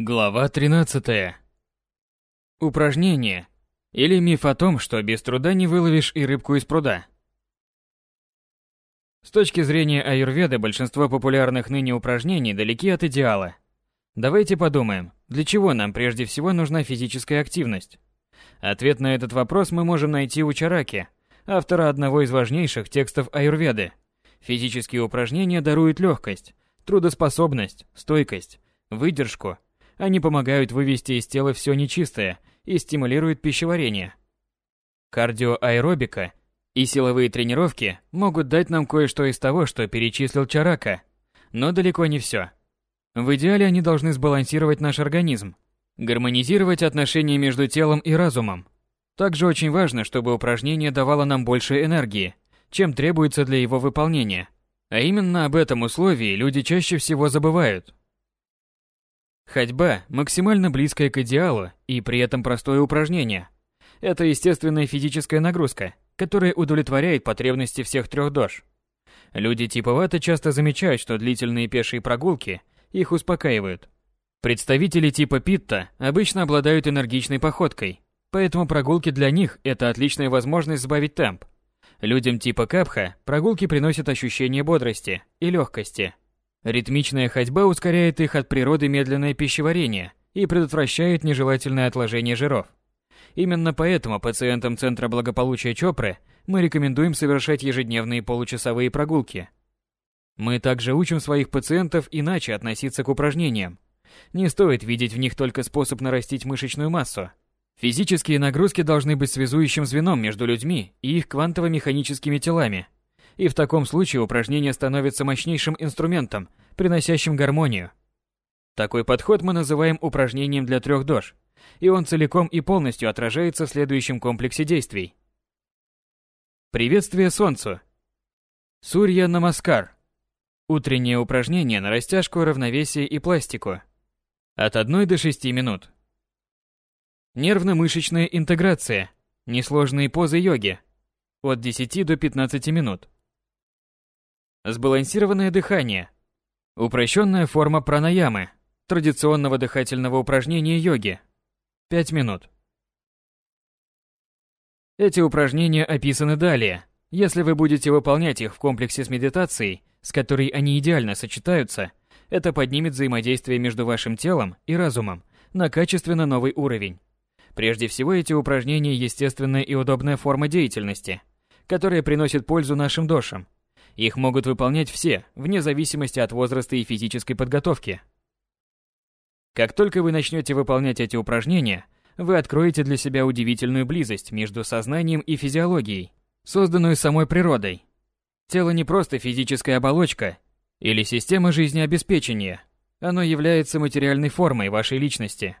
Глава 13. Упражнение. Или миф о том, что без труда не выловишь и рыбку из пруда. С точки зрения аюрведы, большинство популярных ныне упражнений далеки от идеала. Давайте подумаем, для чего нам прежде всего нужна физическая активность? Ответ на этот вопрос мы можем найти у Чараки, автора одного из важнейших текстов аюрведы. Физические упражнения даруют легкость, трудоспособность, стойкость, выдержку – они помогают вывести из тела все нечистое и стимулируют пищеварение. Кардиоаэробика и силовые тренировки могут дать нам кое-что из того, что перечислил Чарака, но далеко не все. В идеале они должны сбалансировать наш организм, гармонизировать отношения между телом и разумом. Также очень важно, чтобы упражнение давало нам больше энергии, чем требуется для его выполнения. А именно об этом условии люди чаще всего забывают. Ходьба максимально близкая к идеалу и при этом простое упражнение. Это естественная физическая нагрузка, которая удовлетворяет потребности всех трех дож. Люди типа вата часто замечают, что длительные пешие прогулки их успокаивают. Представители типа питта обычно обладают энергичной походкой, поэтому прогулки для них – это отличная возможность сбавить темп. Людям типа капха прогулки приносят ощущение бодрости и легкости – Ритмичная ходьба ускоряет их от природы медленное пищеварение и предотвращает нежелательное отложение жиров. Именно поэтому пациентам Центра благополучия Чопры мы рекомендуем совершать ежедневные получасовые прогулки. Мы также учим своих пациентов иначе относиться к упражнениям. Не стоит видеть в них только способ нарастить мышечную массу. Физические нагрузки должны быть связующим звеном между людьми и их квантово-механическими телами – и в таком случае упражнение становится мощнейшим инструментом, приносящим гармонию. Такой подход мы называем упражнением для трех дож, и он целиком и полностью отражается в следующем комплексе действий. Приветствие Солнцу. Сурья Намаскар. Утреннее упражнение на растяжку, равновесие и пластику. От 1 до 6 минут. Нервно-мышечная интеграция. Несложные позы йоги. От 10 до 15 минут. Сбалансированное дыхание. Упрощенная форма пранаямы, традиционного дыхательного упражнения йоги. 5 минут. Эти упражнения описаны далее. Если вы будете выполнять их в комплексе с медитацией, с которой они идеально сочетаются, это поднимет взаимодействие между вашим телом и разумом на качественно новый уровень. Прежде всего, эти упражнения – естественная и удобная форма деятельности, которая приносит пользу нашим дошам – их могут выполнять все, вне зависимости от возраста и физической подготовки. Как только вы начнете выполнять эти упражнения, вы откроете для себя удивительную близость между сознанием и физиологией, созданную самой природой. Тело не просто физическая оболочка или система жизнеобеспечения. Оно является материальной формой вашей личности.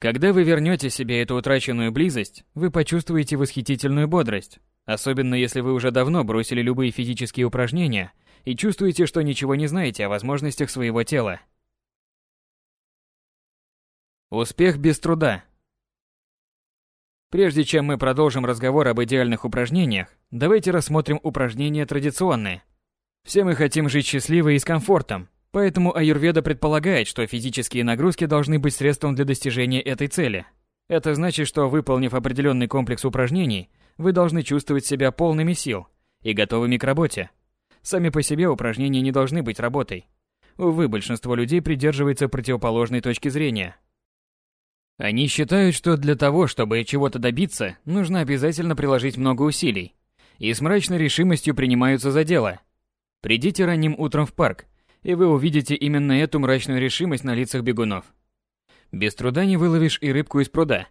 Когда вы вернете себе эту утраченную близость, вы почувствуете восхитительную бодрость, Особенно если вы уже давно бросили любые физические упражнения и чувствуете, что ничего не знаете о возможностях своего тела. Успех без труда. Прежде чем мы продолжим разговор об идеальных упражнениях, давайте рассмотрим упражнения традиционные. Все мы хотим жить счастливо и с комфортом, поэтому аюрведа предполагает, что физические нагрузки должны быть средством для достижения этой цели. Это значит, что выполнив определенный комплекс упражнений, вы должны чувствовать себя полными сил и готовыми к работе. Сами по себе упражнения не должны быть работой. Увы, большинство людей придерживается противоположной точки зрения. Они считают, что для того, чтобы чего-то добиться, нужно обязательно приложить много усилий. И с мрачной решимостью принимаются за дело. Придите ранним утром в парк, и вы увидите именно эту мрачную решимость на лицах бегунов. Без труда не выловишь и рыбку из пруда.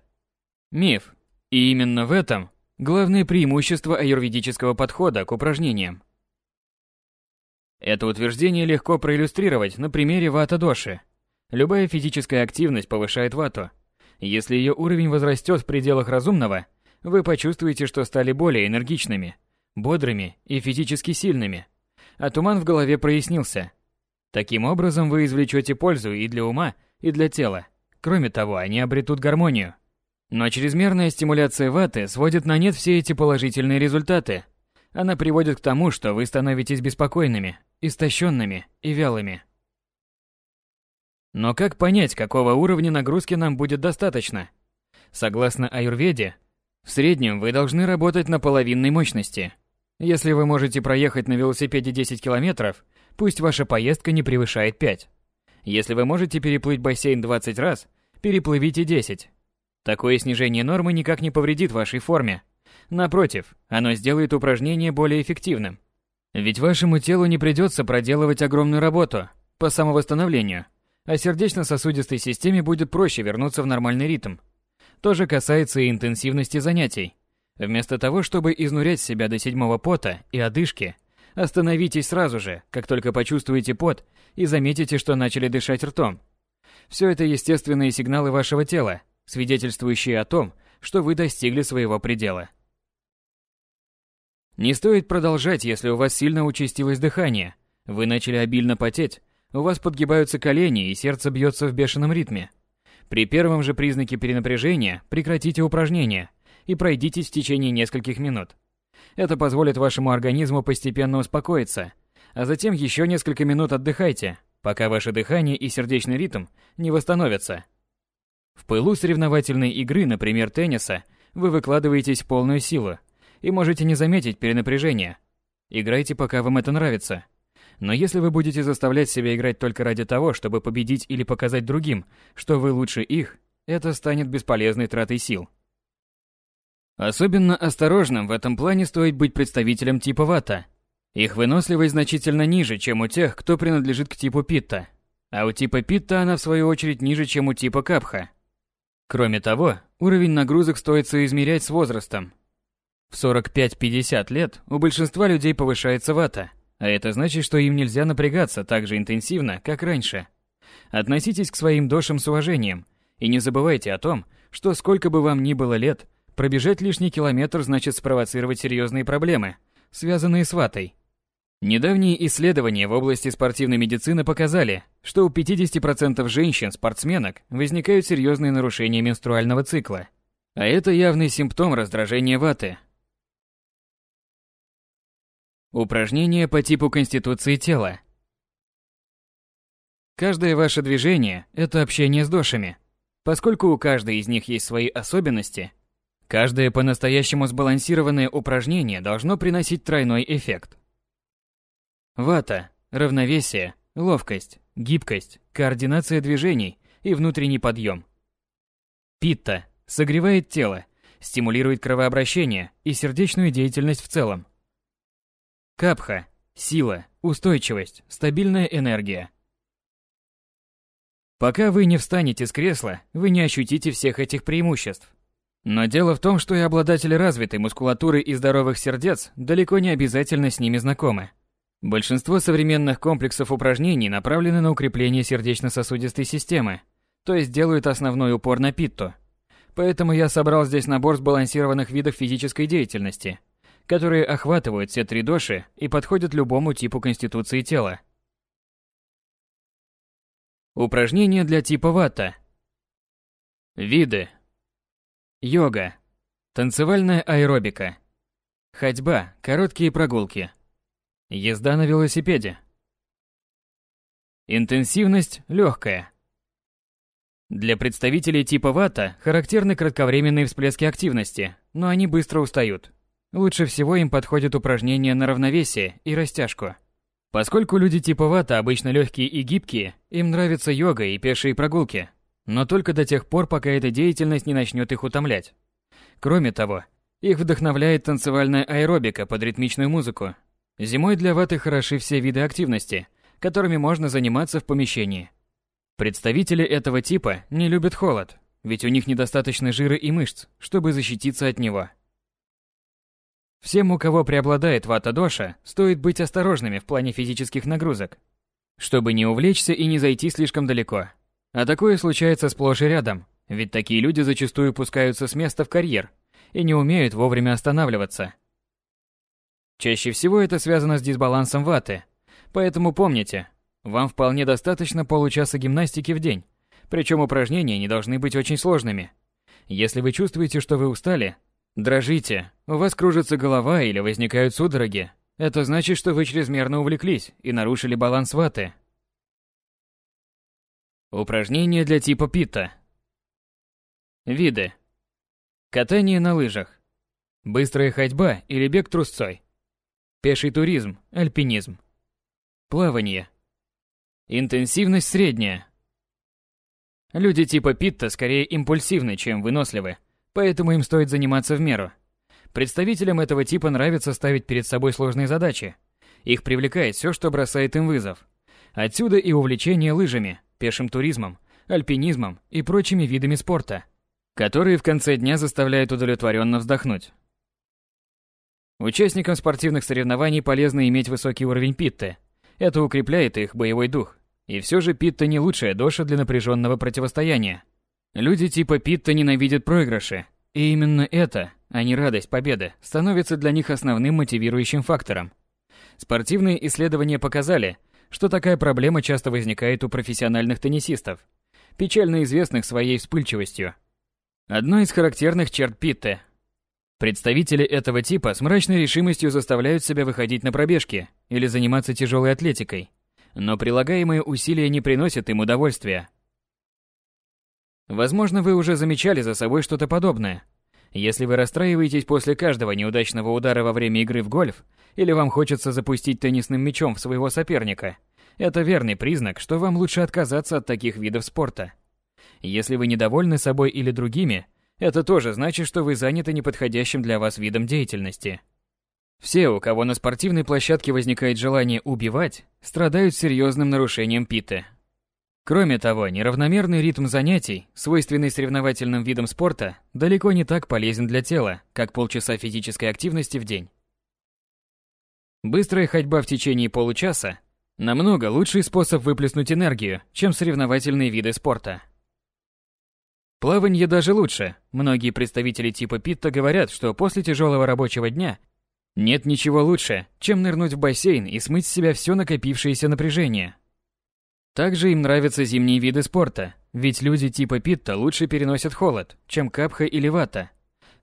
Миф. И именно в этом Главное преимущество аюрведического подхода к упражнениям. Это утверждение легко проиллюстрировать на примере вата-доши. Любая физическая активность повышает вату. Если ее уровень возрастет в пределах разумного, вы почувствуете, что стали более энергичными, бодрыми и физически сильными. А туман в голове прояснился. Таким образом вы извлечете пользу и для ума, и для тела. Кроме того, они обретут гармонию. Но чрезмерная стимуляция ваты сводит на нет все эти положительные результаты. Она приводит к тому, что вы становитесь беспокойными, истощенными и вялыми. Но как понять, какого уровня нагрузки нам будет достаточно? Согласно аюрведе, в среднем вы должны работать на половинной мощности. Если вы можете проехать на велосипеде 10 километров, пусть ваша поездка не превышает 5. Если вы можете переплыть бассейн 20 раз, переплывите 10. Такое снижение нормы никак не повредит вашей форме. Напротив, оно сделает упражнение более эффективным. Ведь вашему телу не придется проделывать огромную работу по самовосстановлению, а сердечно-сосудистой системе будет проще вернуться в нормальный ритм. То же касается и интенсивности занятий. Вместо того, чтобы изнурять себя до седьмого пота и одышки, остановитесь сразу же, как только почувствуете пот и заметите, что начали дышать ртом. Все это естественные сигналы вашего тела, свидетельствующие о том, что вы достигли своего предела. Не стоит продолжать, если у вас сильно участилось дыхание, вы начали обильно потеть, у вас подгибаются колени и сердце бьется в бешеном ритме. При первом же признаке перенапряжения прекратите упражнение и пройдитесь в течение нескольких минут. Это позволит вашему организму постепенно успокоиться, а затем еще несколько минут отдыхайте, пока ваше дыхание и сердечный ритм не восстановятся. В пылу соревновательной игры, например, тенниса, вы выкладываетесь в полную силу и можете не заметить перенапряжения. Играйте, пока вам это нравится. Но если вы будете заставлять себя играть только ради того, чтобы победить или показать другим, что вы лучше их, это станет бесполезной тратой сил. Особенно осторожным в этом плане стоит быть представителем типа вата. Их выносливость значительно ниже, чем у тех, кто принадлежит к типу питта. А у типа питта она в свою очередь ниже, чем у типа капха. Кроме того, уровень нагрузок стоит соизмерять с возрастом. В 45-50 лет у большинства людей повышается вата – а это значит, что им нельзя напрягаться так же интенсивно, как раньше. Относитесь к своим дошам с уважением и не забывайте о том, что сколько бы вам ни было лет, пробежать лишний километр значит спровоцировать серьезные проблемы, связанные с ватой. Недавние исследования в области спортивной медицины показали, что у 50% женщин-спортсменок возникают серьезные нарушения менструального цикла. А это явный симптом раздражения ваты – Упражнения по типу конституции тела. Каждое ваше движение – это общение с дошами. Поскольку у каждой из них есть свои особенности, каждое по-настоящему сбалансированное упражнение должно приносить тройной эффект. Вата – равновесие, ловкость, гибкость, координация движений и внутренний подъем. Питта – согревает тело, стимулирует кровообращение и сердечную деятельность в целом. Капха – сила, устойчивость, стабильная энергия. Пока вы не встанете с кресла, вы не ощутите всех этих преимуществ. Но дело в том, что и обладатели развитой мускулатуры и здоровых сердец далеко не обязательно с ними знакомы. Большинство современных комплексов упражнений направлены на укрепление сердечно-сосудистой системы, то есть делают основной упор на питту. Поэтому я собрал здесь набор сбалансированных видов физической деятельности – которые охватывают все три доши и подходят любому типу конституции тела. Упражнения для типа ватта. Виды. Йога. Танцевальная аэробика. Ходьба, короткие прогулки. Езда на велосипеде. Интенсивность легкая. Для представителей типа ватта характерны кратковременные всплески активности, но они быстро устают. Лучше всего им подходят упражнения на равновесие и растяжку. Поскольку люди типа вата обычно легкие и гибкие, им нравится йога и пешие прогулки, но только до тех пор, пока эта деятельность не начнет их утомлять. Кроме того, их вдохновляет танцевальная аэробика под ритмичную музыку. Зимой для ваты хороши все виды активности, которыми можно заниматься в помещении. Представители этого типа не любят холод, ведь у них недостаточно жира и мышц, чтобы защититься от него. Всем, у кого преобладает вата-доша, стоит быть осторожными в плане физических нагрузок, чтобы не увлечься и не зайти слишком далеко. А такое случается сплошь и рядом, ведь такие люди зачастую пускаются с места в карьер и не умеют вовремя останавливаться. Чаще всего это связано с дисбалансом ваты, поэтому помните, вам вполне достаточно получаса гимнастики в день, причем упражнения не должны быть очень сложными. Если вы чувствуете, что вы устали, Дрожите, у вас кружится голова или возникают судороги. Это значит, что вы чрезмерно увлеклись и нарушили баланс ваты. Упражнения для типа питта. Виды. Катание на лыжах. Быстрая ходьба или бег трусцой. Пеший туризм, альпинизм. Плавание. Интенсивность средняя. Люди типа Питта скорее импульсивны, чем выносливы, поэтому им стоит заниматься в меру. Представителям этого типа нравится ставить перед собой сложные задачи. Их привлекает все, что бросает им вызов. Отсюда и увлечение лыжами, пешим туризмом, альпинизмом и прочими видами спорта, которые в конце дня заставляют удовлетворенно вздохнуть. Участникам спортивных соревнований полезно иметь высокий уровень питты. Это укрепляет их боевой дух. И все же питта не лучшая доша для напряженного противостояния. Люди типа питта ненавидят проигрыши. И именно это, а не радость победы, становится для них основным мотивирующим фактором. Спортивные исследования показали, что такая проблема часто возникает у профессиональных теннисистов, печально известных своей вспыльчивостью. Одной из характерных черт Питте Представители этого типа с мрачной решимостью заставляют себя выходить на пробежки или заниматься тяжелой атлетикой, но прилагаемые усилия не приносят им удовольствия. Возможно, вы уже замечали за собой что-то подобное. Если вы расстраиваетесь после каждого неудачного удара во время игры в гольф, или вам хочется запустить теннисным мячом в своего соперника, это верный признак, что вам лучше отказаться от таких видов спорта. Если вы недовольны собой или другими – это тоже значит, что вы заняты неподходящим для вас видом деятельности. Все, у кого на спортивной площадке возникает желание убивать, страдают серьезным нарушением питы. Кроме того, неравномерный ритм занятий, свойственный соревновательным видам спорта, далеко не так полезен для тела, как полчаса физической активности в день. Быстрая ходьба в течение получаса – намного лучший способ выплеснуть энергию, чем соревновательные виды спорта. Плавание даже лучше. Многие представители типа Питта говорят, что после тяжелого рабочего дня нет ничего лучше, чем нырнуть в бассейн и смыть с себя все накопившееся напряжение. Также им нравятся зимние виды спорта, ведь люди типа Питта лучше переносят холод, чем капха или вата.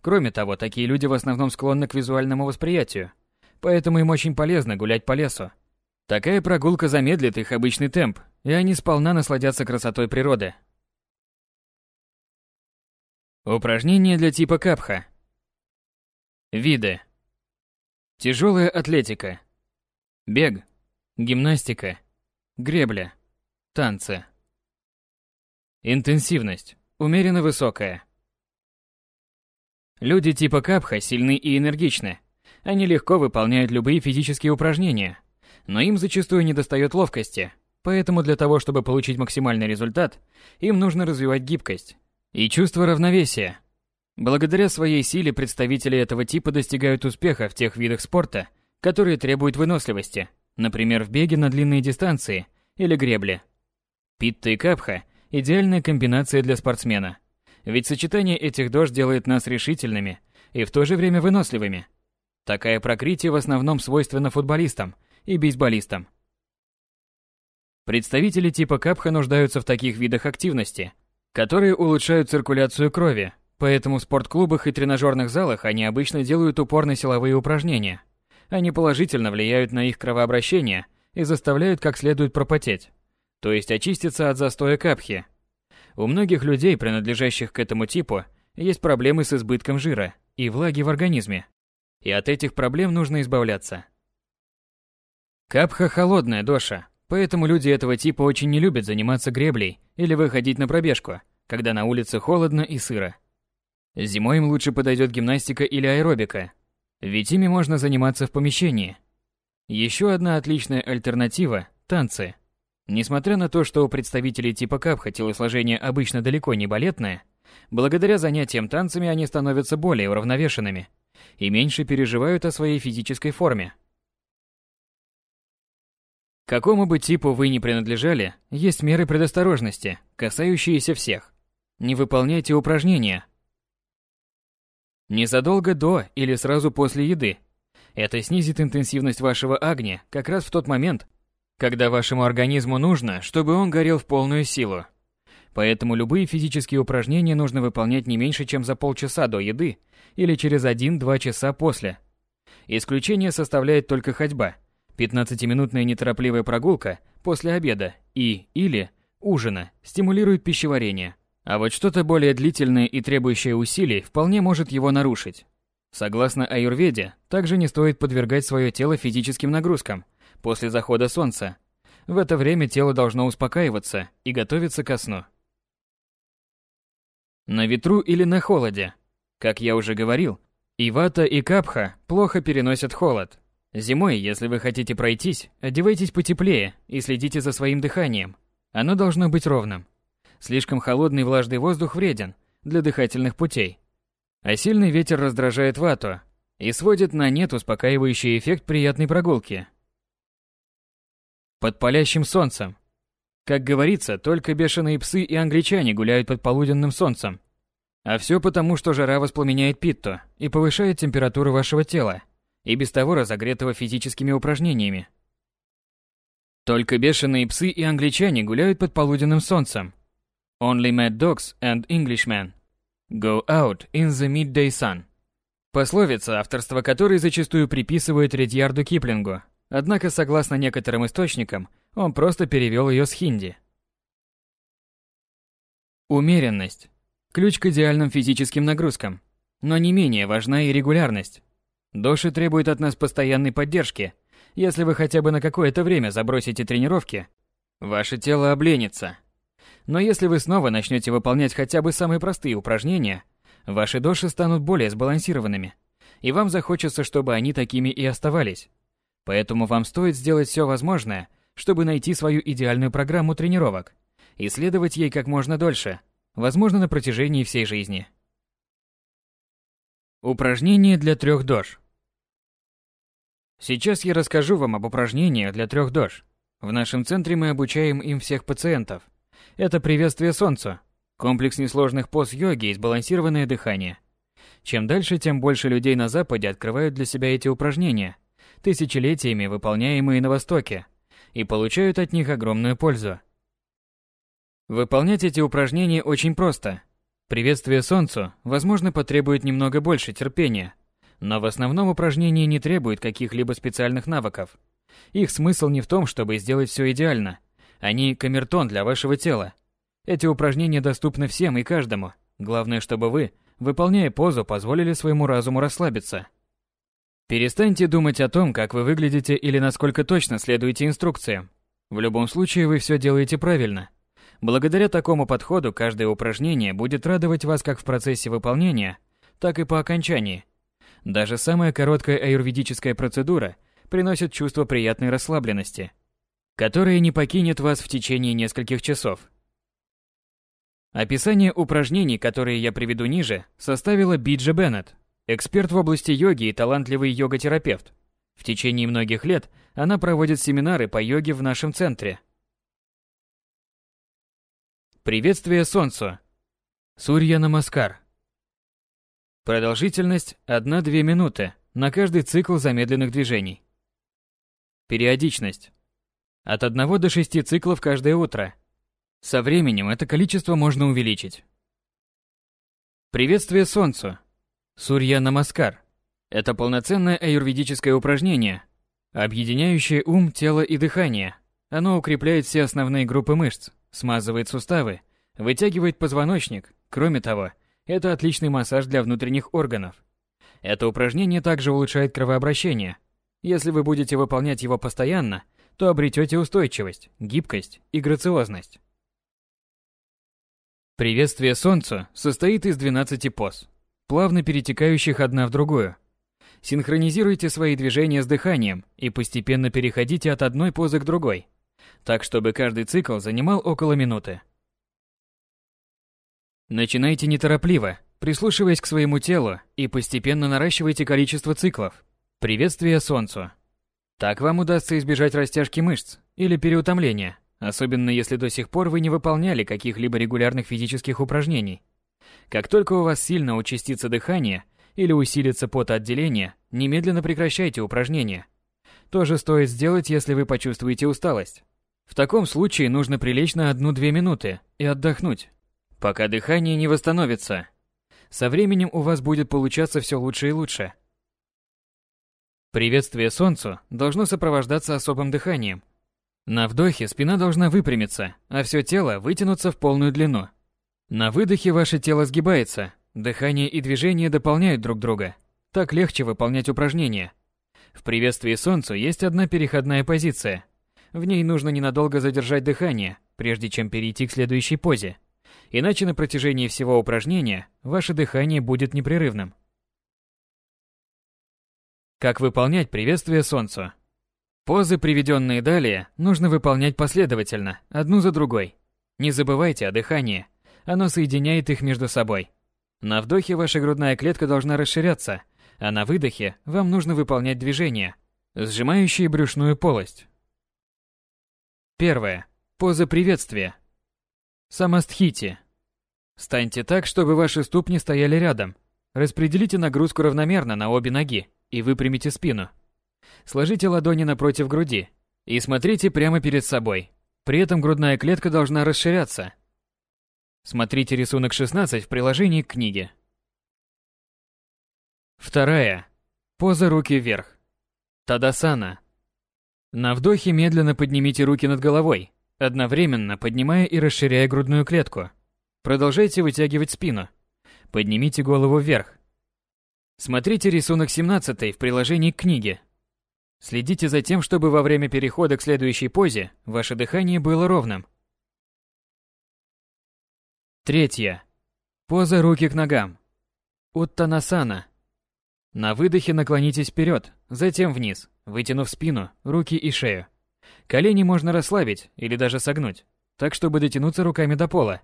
Кроме того, такие люди в основном склонны к визуальному восприятию, поэтому им очень полезно гулять по лесу. Такая прогулка замедлит их обычный темп, и они сполна насладятся красотой природы. Упражнения для типа капха. Виды. Тяжелая атлетика. Бег. Гимнастика. Гребля. Танцы. Интенсивность. Умеренно высокая. Люди типа капха сильны и энергичны. Они легко выполняют любые физические упражнения, но им зачастую недостает ловкости, поэтому для того, чтобы получить максимальный результат, им нужно развивать гибкость, и чувство равновесия. Благодаря своей силе представители этого типа достигают успеха в тех видах спорта, которые требуют выносливости, например, в беге на длинные дистанции или гребле. Питта и капха – идеальная комбинация для спортсмена, ведь сочетание этих дож делает нас решительными и в то же время выносливыми. Такая прокрытие в основном свойственна футболистам и бейсболистам. Представители типа капха нуждаются в таких видах активности – которые улучшают циркуляцию крови, поэтому в спортклубах и тренажерных залах они обычно делают упор на силовые упражнения. Они положительно влияют на их кровообращение и заставляют как следует пропотеть, то есть очиститься от застоя капхи. У многих людей, принадлежащих к этому типу, есть проблемы с избытком жира и влаги в организме, и от этих проблем нужно избавляться. Капха – холодная доша, Поэтому люди этого типа очень не любят заниматься греблей или выходить на пробежку, когда на улице холодно и сыро. Зимой им лучше подойдет гимнастика или аэробика, ведь ими можно заниматься в помещении. Еще одна отличная альтернатива – танцы. Несмотря на то, что у представителей типа капха телосложение обычно далеко не балетное, благодаря занятиям танцами они становятся более уравновешенными и меньше переживают о своей физической форме. Какому бы типу вы ни принадлежали, есть меры предосторожности, касающиеся всех. Не выполняйте упражнения. Незадолго до или сразу после еды. Это снизит интенсивность вашего агния как раз в тот момент, когда вашему организму нужно, чтобы он горел в полную силу. Поэтому любые физические упражнения нужно выполнять не меньше, чем за полчаса до еды или через 1-2 часа после. Исключение составляет только ходьба – 15-минутная неторопливая прогулка после обеда и или ужина, стимулирует пищеварение. А вот что-то более длительное и требующее усилий вполне может его нарушить. Согласно аюрведе, также не стоит подвергать свое тело физическим нагрузкам после захода солнца. В это время тело должно успокаиваться и готовиться ко сну. На ветру или на холоде. Как я уже говорил, и вата, и капха плохо переносят холод. Зимой, если вы хотите пройтись, одевайтесь потеплее и следите за своим дыханием. Оно должно быть ровным. Слишком холодный влажный воздух вреден для дыхательных путей. А сильный ветер раздражает вату и сводит на нет успокаивающий эффект приятной прогулки. Под палящим солнцем. Как говорится, только бешеные псы и англичане гуляют под полуденным солнцем. А все потому, что жара воспламеняет питту и повышает температуру вашего тела, и без того разогретого физическими упражнениями. Только бешеные псы и англичане гуляют под полуденным солнцем, Only mad dogs and Englishmen go out in the midday sun. Пословица, авторство которой зачастую приписывают Редьярду Киплингу, однако, согласно некоторым источникам, он просто перевел ее с хинди. Умеренность. Ключ к идеальным физическим нагрузкам. Но не менее важна и регулярность. Доши требует от нас постоянной поддержки. Если вы хотя бы на какое-то время забросите тренировки, ваше тело обленится. Но если вы снова начнете выполнять хотя бы самые простые упражнения, ваши доши станут более сбалансированными, и вам захочется, чтобы они такими и оставались. Поэтому вам стоит сделать все возможное, чтобы найти свою идеальную программу тренировок и следовать ей как можно дольше, возможно, на протяжении всей жизни. Упражнения для трех дож. Сейчас я расскажу вам об упражнениях для трех дож. В нашем центре мы обучаем им всех пациентов – это приветствие солнцу, комплекс несложных поз йоги и сбалансированное дыхание. Чем дальше, тем больше людей на Западе открывают для себя эти упражнения, тысячелетиями выполняемые на Востоке, и получают от них огромную пользу. Выполнять эти упражнения очень просто. Приветствие солнцу, возможно, потребует немного больше терпения, но в основном упражнения не требуют каких-либо специальных навыков. Их смысл не в том, чтобы сделать все идеально – они камертон для вашего тела. Эти упражнения доступны всем и каждому. Главное, чтобы вы, выполняя позу, позволили своему разуму расслабиться. Перестаньте думать о том, как вы выглядите или насколько точно следуете инструкциям. В любом случае вы все делаете правильно. Благодаря такому подходу каждое упражнение будет радовать вас как в процессе выполнения, так и по окончании. Даже самая короткая аюрведическая процедура приносит чувство приятной расслабленности – которое не покинет вас в течение нескольких часов. Описание упражнений, которые я приведу ниже, составила Биджи Беннет, эксперт в области йоги и талантливый йога-терапевт. В течение многих лет она проводит семинары по йоге в нашем центре. Приветствие Солнцу. Сурья Намаскар. Продолжительность 1-2 минуты на каждый цикл замедленных движений. Периодичность от 1 до 6 циклов каждое утро. Со временем это количество можно увеличить. Приветствие Солнцу. Сурья Намаскар. Это полноценное аюрведическое упражнение, объединяющее ум, тело и дыхание. Оно укрепляет все основные группы мышц, смазывает суставы, вытягивает позвоночник. Кроме того, это отличный массаж для внутренних органов. Это упражнение также улучшает кровообращение. Если вы будете выполнять его постоянно – то обретете устойчивость, гибкость и грациозность. Приветствие Солнцу состоит из 12 поз, плавно перетекающих одна в другую. Синхронизируйте свои движения с дыханием и постепенно переходите от одной позы к другой, так чтобы каждый цикл занимал около минуты. Начинайте неторопливо, прислушиваясь к своему телу и постепенно наращивайте количество циклов. Приветствие Солнцу. Так вам удастся избежать растяжки мышц или переутомления, особенно если до сих пор вы не выполняли каких-либо регулярных физических упражнений. Как только у вас сильно участится дыхание или усилится потоотделение, немедленно прекращайте упражнения. То же стоит сделать, если вы почувствуете усталость. В таком случае нужно прилечь на 1-2 минуты и отдохнуть, пока дыхание не восстановится. Со временем у вас будет получаться все лучше и лучше. Приветствие Солнцу должно сопровождаться особым дыханием. На вдохе спина должна выпрямиться, а все тело вытянуться в полную длину. На выдохе ваше тело сгибается, дыхание и движение дополняют друг друга. Так легче выполнять упражнения. В приветствии солнцу есть одна переходная позиция. В ней нужно ненадолго задержать дыхание, прежде чем перейти к следующей позе. Иначе на протяжении всего упражнения ваше дыхание будет непрерывным. Как выполнять приветствие солнцу? Позы, приведенные далее, нужно выполнять последовательно, одну за другой. Не забывайте о дыхании. Оно соединяет их между собой. На вдохе ваша грудная клетка должна расширяться, а на выдохе вам нужно выполнять движения, сжимающие брюшную полость. Первое. Поза приветствия. Самастхити. Станьте так, чтобы ваши ступни стояли рядом. Распределите нагрузку равномерно на обе ноги и выпрямите спину. Сложите ладони напротив груди и смотрите прямо перед собой. При этом грудная клетка должна расширяться. Смотрите рисунок 16 в приложении к книге. Вторая. Поза руки вверх. Тадасана. На вдохе медленно поднимите руки над головой, одновременно поднимая и расширяя грудную клетку. Продолжайте вытягивать спину. Поднимите голову вверх. Смотрите рисунок 17 в приложении к книге. Следите за тем, чтобы во время перехода к следующей позе ваше дыхание было ровным. Третье. Поза руки к ногам. Уттанасана. На выдохе наклонитесь вперед, затем вниз, вытянув спину, руки и шею. Колени можно расслабить или даже согнуть, так чтобы дотянуться руками до пола.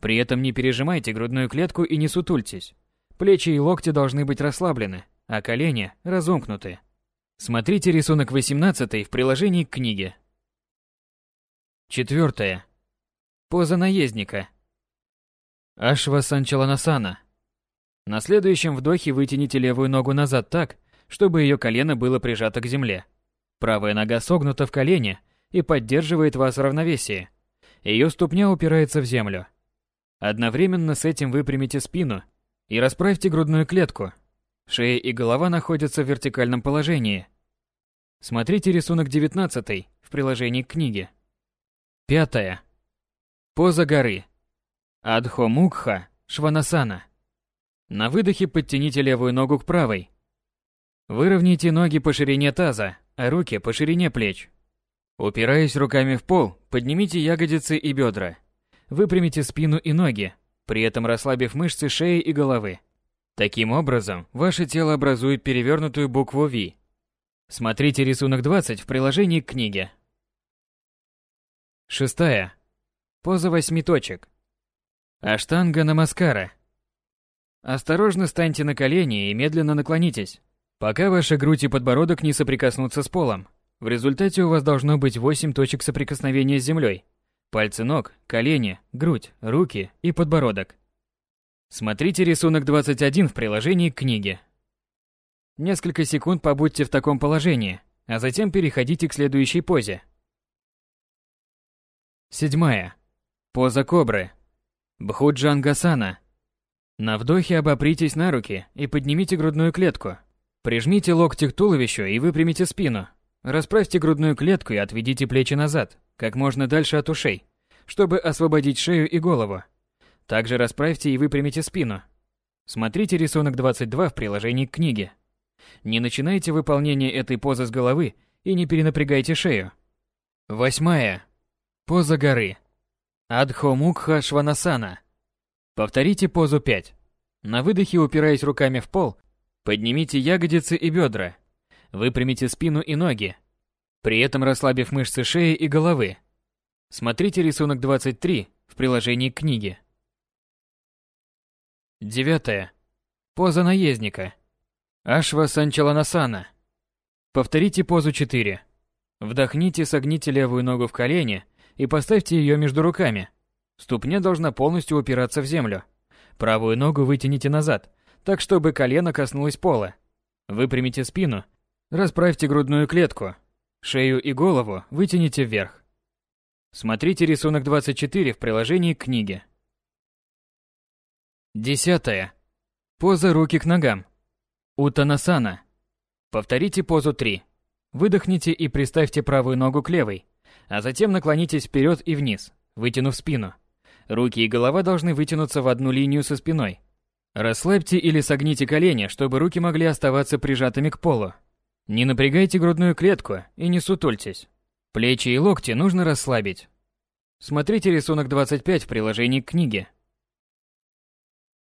При этом не пережимайте грудную клетку и не сутультесь. Плечи и локти должны быть расслаблены, а колени разомкнуты. Смотрите рисунок 18 в приложении к книге. Четвертое. Поза наездника. Ашвасанчаланасана. На следующем вдохе вытяните левую ногу назад так, чтобы ее колено было прижато к земле. Правая нога согнута в колене и поддерживает вас в равновесии. Ее ступня упирается в землю. Одновременно с этим выпрямите спину и расправьте грудную клетку, Шея и голова находятся в вертикальном положении. Смотрите рисунок 19 в приложении к книге. Пятое. Поза горы. Адхо Мукха Шванасана. На выдохе подтяните левую ногу к правой. Выровняйте ноги по ширине таза, а руки по ширине плеч. Упираясь руками в пол, поднимите ягодицы и бедра. Выпрямите спину и ноги, при этом расслабив мышцы шеи и головы. Таким образом, ваше тело образует перевернутую букву V. Смотрите рисунок 20 в приложении к книге. Шестая. Поза восьми точек. Аштанга намаскара. Осторожно станьте на колени и медленно наклонитесь, пока ваша грудь и подбородок не соприкоснутся с полом. В результате у вас должно быть 8 точек соприкосновения с землей. Пальцы ног, колени, грудь, руки и подбородок. Смотрите рисунок 21 в приложении к книге. Несколько секунд побудьте в таком положении, а затем переходите к следующей позе. Седьмая. Поза кобры. Бхуджангасана. На вдохе обопритесь на руки и поднимите грудную клетку. Прижмите локти к туловищу и выпрямите спину. Расправьте грудную клетку и отведите плечи назад, как можно дальше от ушей, чтобы освободить шею и голову. Также расправьте и выпрямите спину. Смотрите рисунок 22 в приложении к книге. Не начинайте выполнение этой позы с головы и не перенапрягайте шею. Восьмая. Поза горы. Адхо Мукха Шванасана. Повторите позу 5. На выдохе, упираясь руками в пол, поднимите ягодицы и бедра. Выпрямите спину и ноги, при этом расслабив мышцы шеи и головы. Смотрите рисунок 23 в приложении к книге. Девятое. Поза наездника. Ашва Санчаланасана. Повторите позу 4. Вдохните, согните левую ногу в колени и поставьте ее между руками. Ступня должна полностью упираться в землю. Правую ногу вытяните назад, так чтобы колено коснулось пола. Выпрямите спину, расправьте грудную клетку. Шею и голову вытяните вверх. Смотрите рисунок 24 в приложении к книге. Десятое. Поза руки к ногам. Утанасана. Повторите позу 3. Выдохните и приставьте правую ногу к левой, А затем наклонитесь вперед и вниз, вытянув спину. Руки и голова должны вытянуться в одну линию со спиной. Расслабьте или согните колени, чтобы руки могли оставаться прижатыми к полу. Не напрягайте грудную клетку и не сутультесь. Плечи и локти нужно расслабить. Смотрите рисунок 25 в приложении к книге.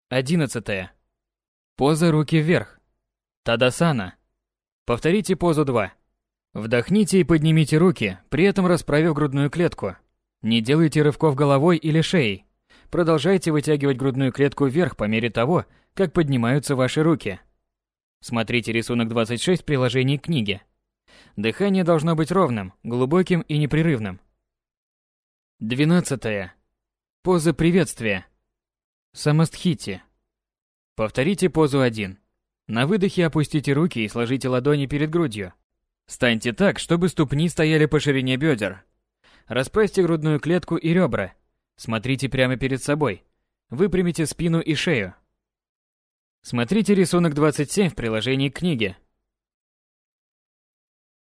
11. Поза руки вверх. Тадасана. Повторите позу 2. Вдохните и поднимите руки, при этом расправив грудную клетку. Не делайте рывков головой или шеей. Продолжайте вытягивать грудную клетку вверх по мере того, как поднимаются ваши руки. Смотрите рисунок 26 в приложении к книге. Дыхание должно быть ровным, глубоким и непрерывным. 12. Поза приветствия. Самастхити. Повторите позу 1. На выдохе опустите руки и сложите ладони перед грудью. Станьте так, чтобы ступни стояли по ширине бедер. Расправьте грудную клетку и ребра. Смотрите прямо перед собой. Выпрямите спину и шею. Смотрите рисунок 27 в приложении к книге.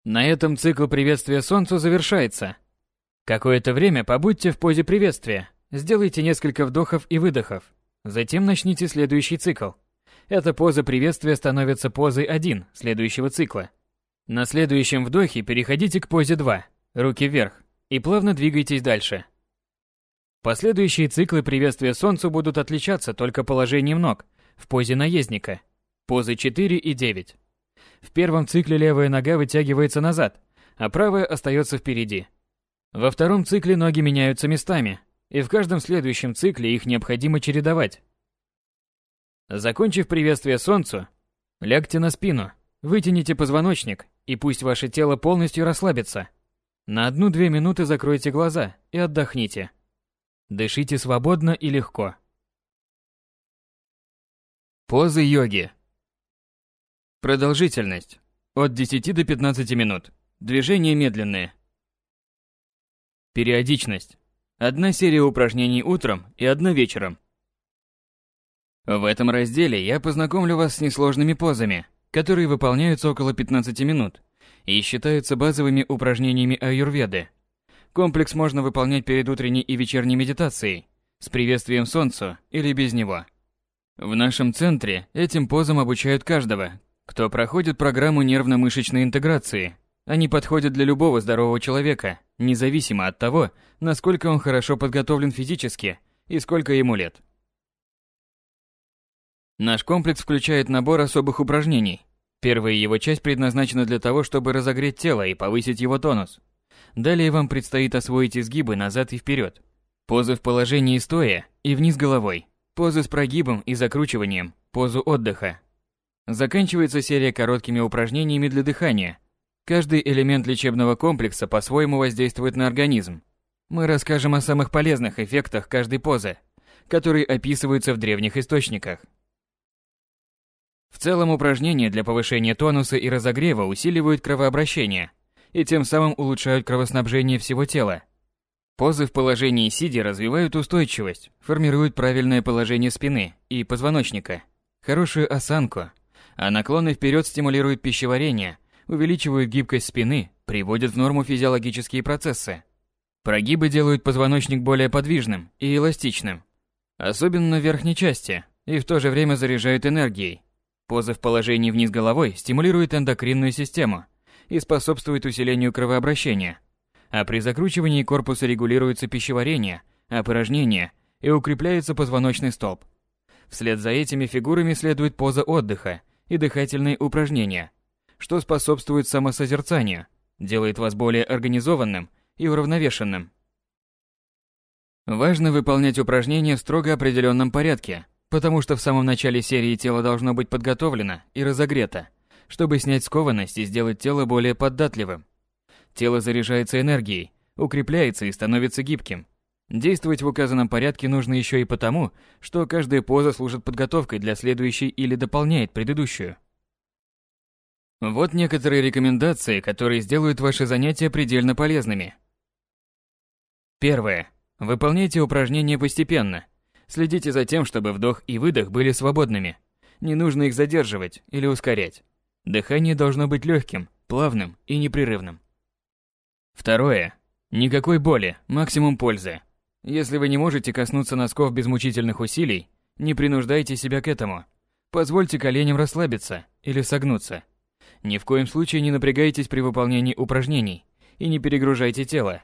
На этом цикл приветствия Солнцу завершается. Какое-то время побудьте в позе приветствия. Сделайте несколько вдохов и выдохов. Затем начните следующий цикл. Эта поза приветствия становится позой 1 следующего цикла. На следующем вдохе переходите к позе 2, руки вверх и плавно двигайтесь дальше. Последующие циклы приветствия Солнцу будут отличаться только положением ног в позе наездника, позы 4 и 9. В первом цикле левая нога вытягивается назад, а правая остается впереди. Во втором цикле ноги меняются местами, и в каждом следующем цикле их необходимо чередовать. Закончив приветствие Солнцу, лягте на спину, вытяните позвоночник, и пусть ваше тело полностью расслабится. На одну-две минуты закройте глаза и отдохните. Дышите свободно и легко. Позы йоги. Продолжительность. От 10 до 15 минут. Движения медленные. Периодичность. Одна серия упражнений утром и одна вечером. В этом разделе я познакомлю вас с несложными позами, которые выполняются около 15 минут и считаются базовыми упражнениями аюрведы. Комплекс можно выполнять перед утренней и вечерней медитацией, с приветствием солнцу или без него. В нашем центре этим позам обучают каждого, кто проходит программу нервно-мышечной интеграции. Они подходят для любого здорового человека, независимо от того, насколько он хорошо подготовлен физически и сколько ему лет. Наш комплекс включает набор особых упражнений, Первая его часть предназначена для того, чтобы разогреть тело и повысить его тонус. Далее вам предстоит освоить изгибы назад и вперед. Позы в положении стоя и вниз головой. Позы с прогибом и закручиванием. Позу отдыха. Заканчивается серия короткими упражнениями для дыхания. Каждый элемент лечебного комплекса по-своему воздействует на организм. Мы расскажем о самых полезных эффектах каждой позы, которые описываются в древних источниках. В целом упражнения для повышения тонуса и разогрева усиливают кровообращение и тем самым улучшают кровоснабжение всего тела. Позы в положении сидя развивают устойчивость, формируют правильное положение спины и позвоночника, хорошую осанку, а наклоны вперед стимулируют пищеварение, увеличивают гибкость спины, приводят в норму физиологические процессы. Прогибы делают позвоночник более подвижным и эластичным, особенно в верхней части, и в то же время заряжают энергией, Поза в положении вниз головой стимулирует эндокринную систему и способствует усилению кровообращения. А при закручивании корпуса регулируется пищеварение, опорожнение и укрепляется позвоночный столб. Вслед за этими фигурами следует поза отдыха и дыхательные упражнения, что способствует самосозерцанию, делает вас более организованным и уравновешенным. Важно выполнять упражнения в строго определенном порядке – Потому что в самом начале серии тело должно быть подготовлено и разогрето, чтобы снять скованность и сделать тело более податливым. Тело заряжается энергией, укрепляется и становится гибким. Действовать в указанном порядке нужно еще и потому, что каждая поза служит подготовкой для следующей или дополняет предыдущую. Вот некоторые рекомендации, которые сделают ваши занятия предельно полезными. Первое. Выполняйте упражнения постепенно – Следите за тем, чтобы вдох и выдох были свободными. Не нужно их задерживать или ускорять. Дыхание должно быть легким, плавным и непрерывным. Второе. Никакой боли, максимум пользы. Если вы не можете коснуться носков без мучительных усилий, не принуждайте себя к этому. Позвольте коленям расслабиться или согнуться. Ни в коем случае не напрягайтесь при выполнении упражнений и не перегружайте тело.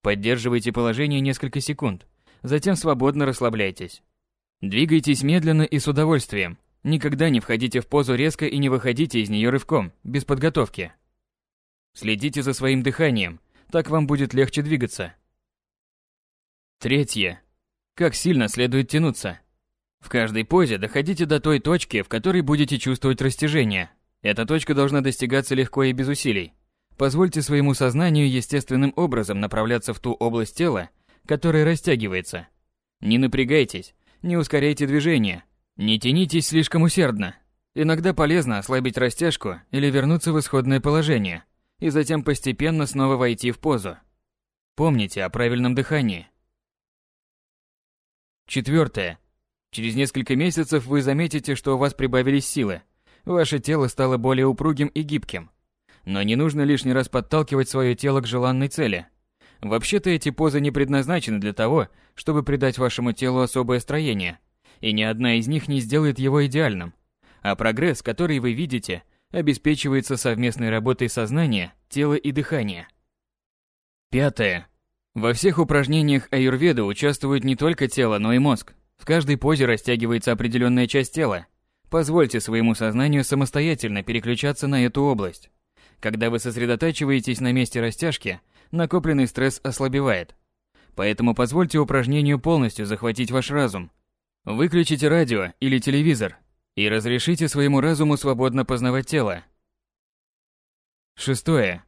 Поддерживайте положение несколько секунд, затем свободно расслабляйтесь. Двигайтесь медленно и с удовольствием. Никогда не входите в позу резко и не выходите из нее рывком, без подготовки. Следите за своим дыханием, так вам будет легче двигаться. Третье. Как сильно следует тянуться? В каждой позе доходите до той точки, в которой будете чувствовать растяжение. Эта точка должна достигаться легко и без усилий. Позвольте своему сознанию естественным образом направляться в ту область тела, которая растягивается. Не напрягайтесь, не ускоряйте движение, не тянитесь слишком усердно. Иногда полезно ослабить растяжку или вернуться в исходное положение, и затем постепенно снова войти в позу. Помните о правильном дыхании. Четвертое. Через несколько месяцев вы заметите, что у вас прибавились силы. Ваше тело стало более упругим и гибким. Но не нужно лишний раз подталкивать свое тело к желанной цели. Вообще-то эти позы не предназначены для того, чтобы придать вашему телу особое строение, и ни одна из них не сделает его идеальным. А прогресс, который вы видите, обеспечивается совместной работой сознания, тела и дыхания. Пятое. Во всех упражнениях аюрведа участвует не только тело, но и мозг. В каждой позе растягивается определенная часть тела. Позвольте своему сознанию самостоятельно переключаться на эту область. Когда вы сосредотачиваетесь на месте растяжки, накопленный стресс ослабевает. Поэтому позвольте упражнению полностью захватить ваш разум. Выключите радио или телевизор и разрешите своему разуму свободно познавать тело. Шестое.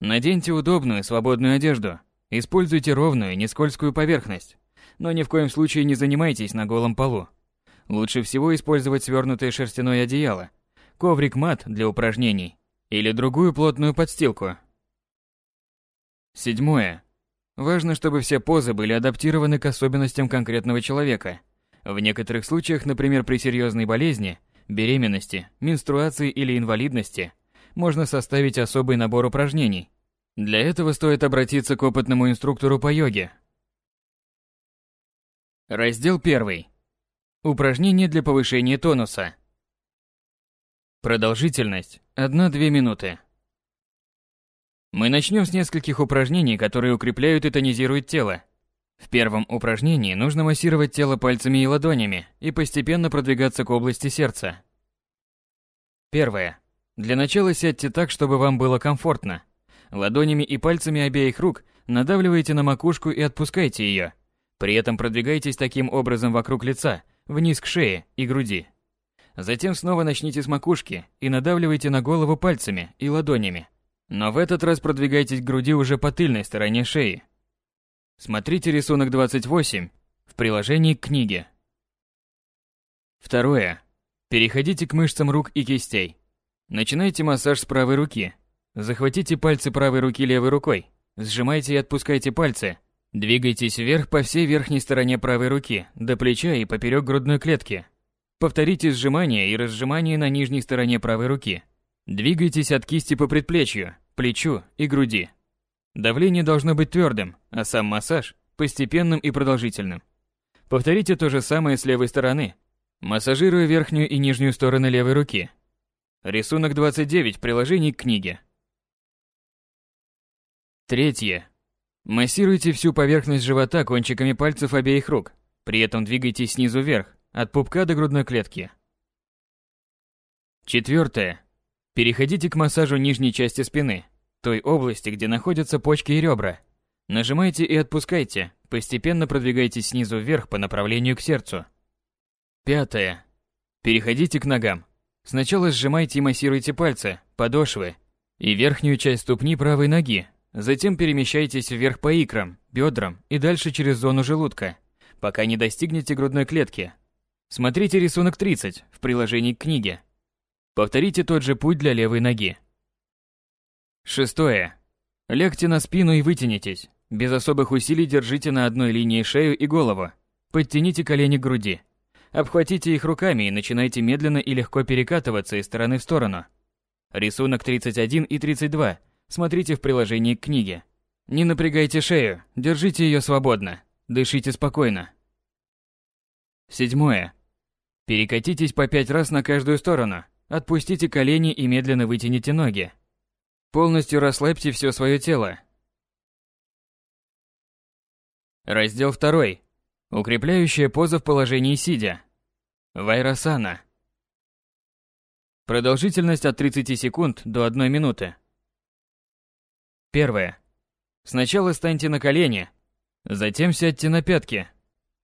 Наденьте удобную, свободную одежду. Используйте ровную, нескользкую поверхность но ни в коем случае не занимайтесь на голом полу. Лучше всего использовать свернутое шерстяное одеяло, коврик-мат для упражнений или другую плотную подстилку. Седьмое. Важно, чтобы все позы были адаптированы к особенностям конкретного человека. В некоторых случаях, например, при серьезной болезни, беременности, менструации или инвалидности, можно составить особый набор упражнений. Для этого стоит обратиться к опытному инструктору по йоге, Раздел 1. Упражнения для повышения тонуса. Продолжительность 1-2 минуты. Мы начнем с нескольких упражнений, которые укрепляют и тонизируют тело. В первом упражнении нужно массировать тело пальцами и ладонями и постепенно продвигаться к области сердца. Первое. Для начала сядьте так, чтобы вам было комфортно. Ладонями и пальцами обеих рук надавливайте на макушку и отпускайте ее – при этом продвигайтесь таким образом вокруг лица, вниз к шее и груди. Затем снова начните с макушки и надавливайте на голову пальцами и ладонями. Но в этот раз продвигайтесь к груди уже по тыльной стороне шеи. Смотрите рисунок 28 в приложении к книге. Второе. Переходите к мышцам рук и кистей. Начинайте массаж с правой руки. Захватите пальцы правой руки левой рукой. Сжимайте и отпускайте пальцы, Двигайтесь вверх по всей верхней стороне правой руки, до плеча и поперек грудной клетки. Повторите сжимание и разжимание на нижней стороне правой руки. Двигайтесь от кисти по предплечью, плечу и груди. Давление должно быть твердым, а сам массаж – постепенным и продолжительным. Повторите то же самое с левой стороны, массажируя верхнюю и нижнюю стороны левой руки. Рисунок 29 в приложении к книге. Третье. Массируйте всю поверхность живота кончиками пальцев обеих рук. При этом двигайтесь снизу вверх, от пупка до грудной клетки. Четвертое. Переходите к массажу нижней части спины, той области, где находятся почки и ребра. Нажимайте и отпускайте, постепенно продвигайтесь снизу вверх по направлению к сердцу. Пятое. Переходите к ногам. Сначала сжимайте и массируйте пальцы, подошвы и верхнюю часть ступни правой ноги, Затем перемещайтесь вверх по икрам, бедрам и дальше через зону желудка, пока не достигнете грудной клетки. Смотрите рисунок 30 в приложении к книге. Повторите тот же путь для левой ноги. Шестое. Лягте на спину и вытянитесь. Без особых усилий держите на одной линии шею и голову. Подтяните колени к груди. Обхватите их руками и начинайте медленно и легко перекатываться из стороны в сторону. Рисунок 31 и 32 Смотрите в приложении к книге. Не напрягайте шею, держите ее свободно, дышите спокойно. Седьмое. Перекатитесь по пять раз на каждую сторону, отпустите колени и медленно вытяните ноги. Полностью расслабьте все свое тело. Раздел 2. Укрепляющая поза в положении сидя. Вайрасана. Продолжительность от 30 секунд до 1 минуты. Первое. Сначала станьте на колени, затем сядьте на пятки.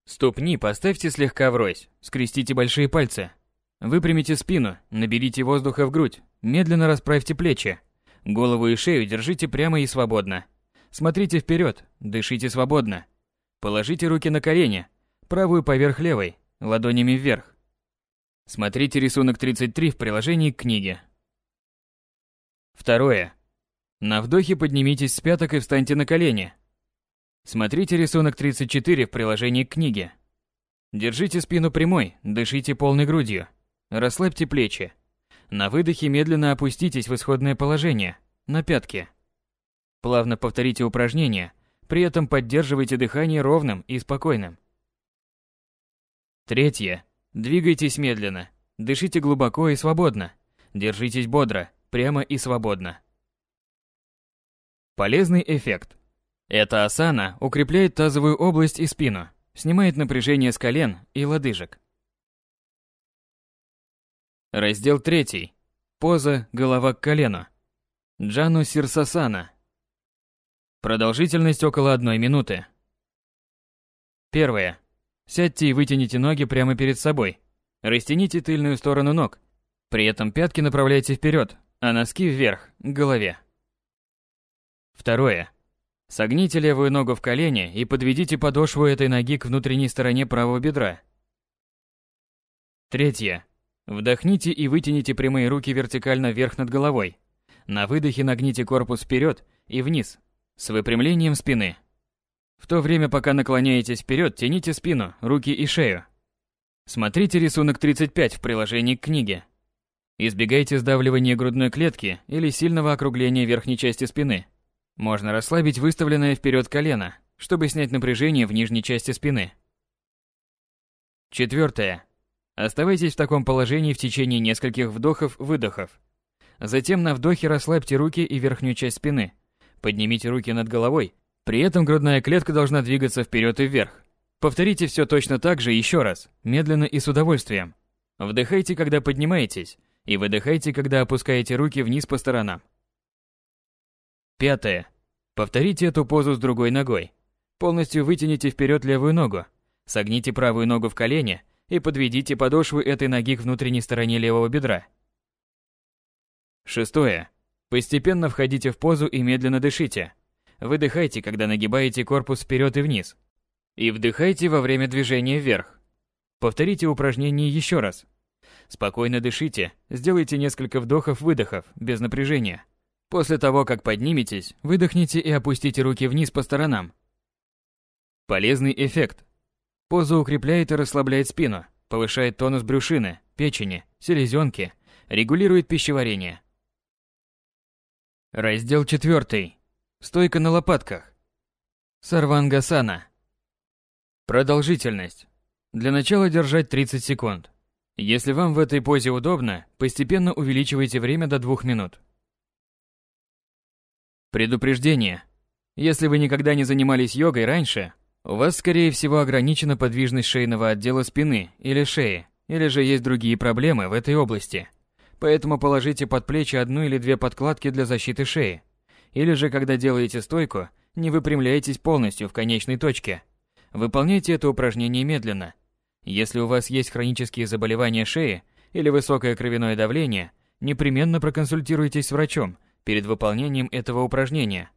Ступни поставьте слегка врозь, скрестите большие пальцы. Выпрямите спину, наберите воздуха в грудь, медленно расправьте плечи. Голову и шею держите прямо и свободно. Смотрите вперед, дышите свободно. Положите руки на колени, правую поверх левой, ладонями вверх. Смотрите рисунок 33 в приложении к книге. Второе. На вдохе поднимитесь с пяток и встаньте на колени. Смотрите рисунок 34 в приложении к книге. Держите спину прямой, дышите полной грудью. Расслабьте плечи. На выдохе медленно опуститесь в исходное положение, на пятки. Плавно повторите упражнение, при этом поддерживайте дыхание ровным и спокойным. Третье. Двигайтесь медленно, дышите глубоко и свободно. Держитесь бодро, прямо и свободно. Полезный эффект. Эта асана укрепляет тазовую область и спину, снимает напряжение с колен и лодыжек. Раздел 3. Поза голова к колену. Джану Сирсасана. Продолжительность около одной минуты. Первое. Сядьте и вытяните ноги прямо перед собой. Растяните тыльную сторону ног. При этом пятки направляйте вперед, а носки вверх, к голове. Второе. Согните левую ногу в колени и подведите подошву этой ноги к внутренней стороне правого бедра. Третье. Вдохните и вытяните прямые руки вертикально вверх над головой. На выдохе нагните корпус вперед и вниз, с выпрямлением спины. В то время, пока наклоняетесь вперед, тяните спину, руки и шею. Смотрите рисунок 35 в приложении к книге. Избегайте сдавливания грудной клетки или сильного округления верхней части спины. Можно расслабить выставленное вперед колено, чтобы снять напряжение в нижней части спины. Четвертое. Оставайтесь в таком положении в течение нескольких вдохов-выдохов. Затем на вдохе расслабьте руки и верхнюю часть спины. Поднимите руки над головой при этом грудная клетка должна двигаться вперед и вверх. Повторите все точно так же еще раз, медленно и с удовольствием. Вдыхайте, когда поднимаетесь, и выдыхайте, когда опускаете руки вниз по сторонам. Пятое. Повторите эту позу с другой ногой. Полностью вытяните вперед левую ногу. Согните правую ногу в колени и подведите подошву этой ноги к внутренней стороне левого бедра. Шестое. Постепенно входите в позу и медленно дышите. Выдыхайте, когда нагибаете корпус вперед и вниз. И вдыхайте во время движения вверх. Повторите упражнение еще раз. Спокойно дышите, сделайте несколько вдохов-выдохов, без напряжения. После того, как подниметесь, выдохните и опустите руки вниз по сторонам. Полезный эффект. Поза укрепляет и расслабляет спину, повышает тонус брюшины, печени, селезенки, регулирует пищеварение. Раздел 4. Стойка на лопатках. Сарвангасана. Продолжительность. Для начала держать 30 секунд. Если вам в этой позе удобно, постепенно увеличивайте время до 2 минут. Предупреждение. Если вы никогда не занимались йогой раньше, у вас скорее всего ограничена подвижность шейного отдела спины или шеи, или же есть другие проблемы в этой области. Поэтому положите под плечи одну или две подкладки для защиты шеи, или же, когда делаете стойку, не выпрямляйтесь полностью в конечной точке. Выполняйте это упражнение медленно. Если у вас есть хронические заболевания шеи или высокое кровяное давление, непременно проконсультируйтесь с врачом перед выполнением этого упражнения.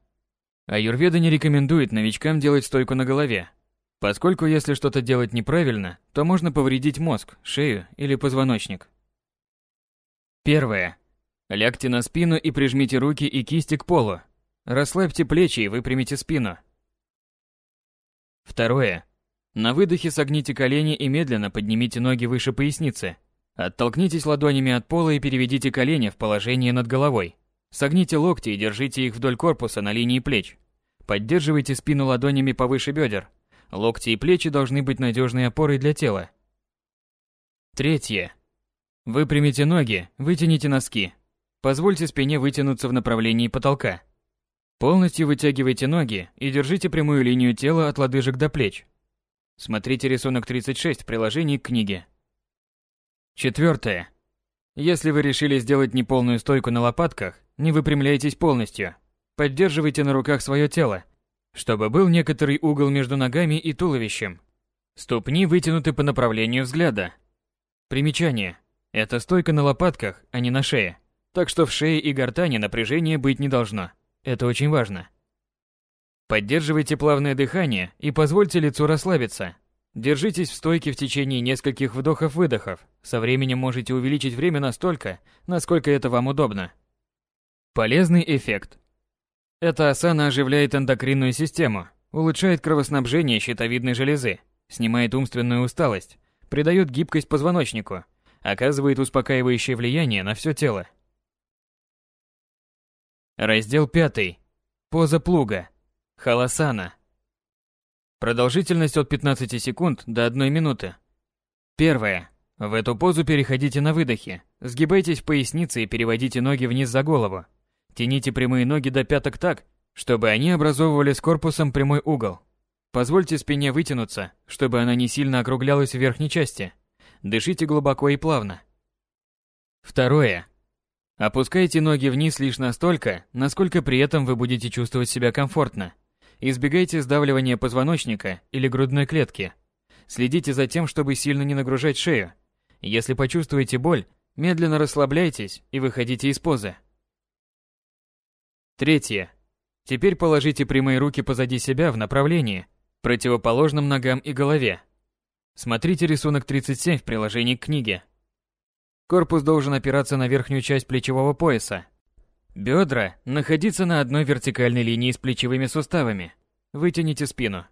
Аюрведа не рекомендует новичкам делать стойку на голове, поскольку если что-то делать неправильно, то можно повредить мозг, шею или позвоночник. Первое. Лягте на спину и прижмите руки и кисти к полу. Расслабьте плечи и выпрямите спину. Второе. На выдохе согните колени и медленно поднимите ноги выше поясницы. Оттолкнитесь ладонями от пола и переведите колени в положение над головой. Согните локти и держите их вдоль корпуса на линии плеч. Поддерживайте спину ладонями повыше бедер. Локти и плечи должны быть надежной опорой для тела. Третье. Выпрямите ноги, вытяните носки. Позвольте спине вытянуться в направлении потолка. Полностью вытягивайте ноги и держите прямую линию тела от лодыжек до плеч. Смотрите рисунок 36 в приложении к книге. Четвертое. Если вы решили сделать неполную стойку на лопатках, не выпрямляйтесь полностью. Поддерживайте на руках свое тело, чтобы был некоторый угол между ногами и туловищем. Ступни вытянуты по направлению взгляда. Примечание. Это стойка на лопатках, а не на шее. Так что в шее и гортани напряжения быть не должно. Это очень важно. Поддерживайте плавное дыхание и позвольте лицу расслабиться. Держитесь в стойке в течение нескольких вдохов-выдохов. Со временем можете увеличить время настолько, насколько это вам удобно. Полезный эффект. Эта асана оживляет эндокринную систему, улучшает кровоснабжение щитовидной железы, снимает умственную усталость, придает гибкость позвоночнику, оказывает успокаивающее влияние на все тело. Раздел 5. Поза плуга. Халасана. Продолжительность от 15 секунд до 1 минуты. Первое. В эту позу переходите на выдохе. Сгибайтесь в пояснице и переводите ноги вниз за голову. Тяните прямые ноги до пяток так, чтобы они образовывали с корпусом прямой угол. Позвольте спине вытянуться, чтобы она не сильно округлялась в верхней части. Дышите глубоко и плавно. Второе. Опускайте ноги вниз лишь настолько, насколько при этом вы будете чувствовать себя комфортно. Избегайте сдавливания позвоночника или грудной клетки. Следите за тем, чтобы сильно не нагружать шею. Если почувствуете боль, медленно расслабляйтесь и выходите из позы. Третье. Теперь положите прямые руки позади себя в направлении, противоположном ногам и голове. Смотрите рисунок 37 в приложении к книге. Корпус должен опираться на верхнюю часть плечевого пояса. Бедра находиться на одной вертикальной линии с плечевыми суставами. Вытяните спину.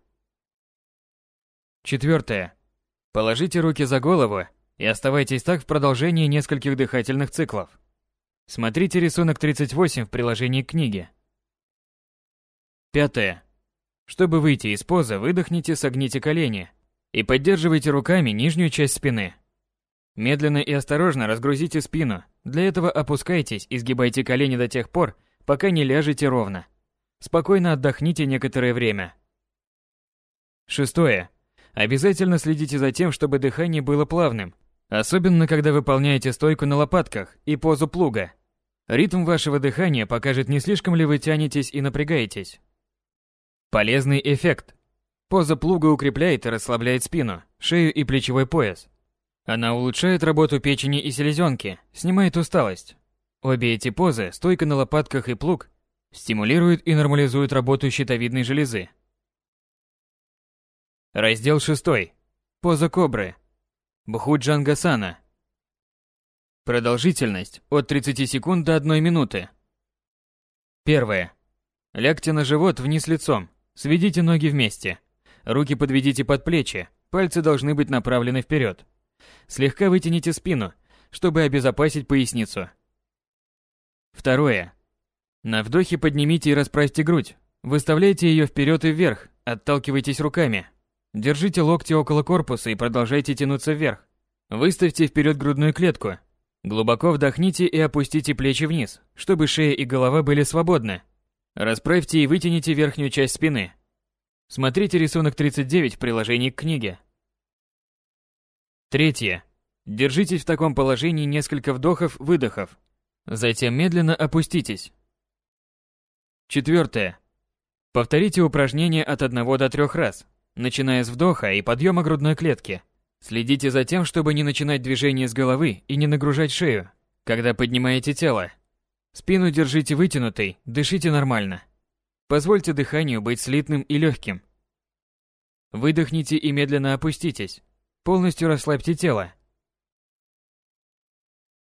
Четвертое. Положите руки за голову и оставайтесь так в продолжении нескольких дыхательных циклов. Смотрите рисунок 38 в приложении к книге. Пятое. Чтобы выйти из позы, выдохните, согните колени и поддерживайте руками нижнюю часть спины. Медленно и осторожно разгрузите спину. Для этого опускайтесь и сгибайте колени до тех пор, пока не ляжете ровно. Спокойно отдохните некоторое время. Шестое. Обязательно следите за тем, чтобы дыхание было плавным, особенно когда выполняете стойку на лопатках и позу плуга. Ритм вашего дыхания покажет, не слишком ли вы тянетесь и напрягаетесь. Полезный эффект. Поза плуга укрепляет и расслабляет спину, шею и плечевой пояс, она улучшает работу печени и селезенки, снимает усталость. Обе эти позы, стойка на лопатках и плуг, стимулируют и нормализуют работу щитовидной железы. Раздел 6. Поза кобры. Бхуджангасана. Продолжительность от 30 секунд до 1 минуты. Первое. Лягте на живот вниз лицом, сведите ноги вместе. Руки подведите под плечи, пальцы должны быть направлены вперед. Слегка вытяните спину, чтобы обезопасить поясницу. Второе. На вдохе поднимите и расправьте грудь. Выставляйте ее вперед и вверх, отталкивайтесь руками. Держите локти около корпуса и продолжайте тянуться вверх. Выставьте вперед грудную клетку. Глубоко вдохните и опустите плечи вниз, чтобы шея и голова были свободны. Расправьте и вытяните верхнюю часть спины. Смотрите рисунок 39 в приложении к книге. Третье. Держитесь в таком положении несколько вдохов-выдохов. Затем медленно опуститесь. Четвертое. Повторите упражнение от 1 до 3 раз, начиная с вдоха и подъема грудной клетки. Следите за тем, чтобы не начинать движение с головы и не нагружать шею, когда поднимаете тело. Спину держите вытянутой, дышите нормально. Позвольте дыханию быть слитным и легким. Выдохните и медленно опуститесь. Полностью расслабьте тело.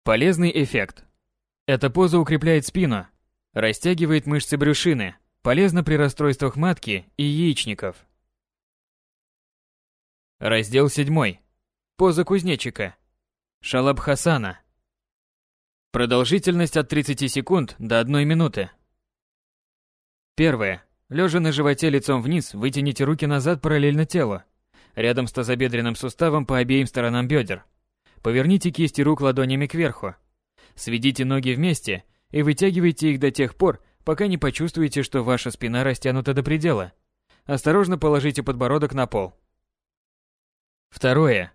Полезный эффект. Эта поза укрепляет спину, растягивает мышцы брюшины, полезно при расстройствах матки и яичников. Раздел 7. Поза кузнечика. Шалабхасана. Продолжительность от 30 секунд до 1 минуты. Первое. Лежа на животе лицом вниз, вытяните руки назад параллельно телу, рядом с тазобедренным суставом по обеим сторонам бедер. Поверните кисти рук ладонями кверху. Сведите ноги вместе и вытягивайте их до тех пор, пока не почувствуете, что ваша спина растянута до предела. Осторожно положите подбородок на пол. Второе.